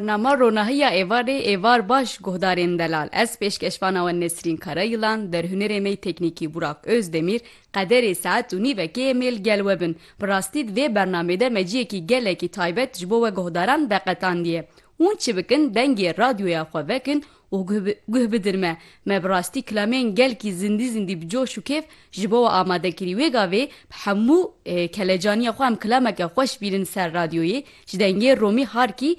Nama ronahiya evarê êvar baş guhdarên delal. Ez pêşkeşvana we Nesrîn Karayılan derhunerê me teknîkî Burak Özdemir qederê saet û nîvekê mêl gel we bin bi rastî vê bernamede me ciyekî gelekî taybet ji bo we guhdaran veqetandiye hûn çi bikin dengê radyoya xwe vekin û guh- bidirme me bi rastî kilamên gelkî zindî zindî bi coş û kêf ji bo amadekirî wê gavê bi hemû e, kelecaniya xwe em kilameke xweş bîrin ser radyoyê ji dengê Romî Harkî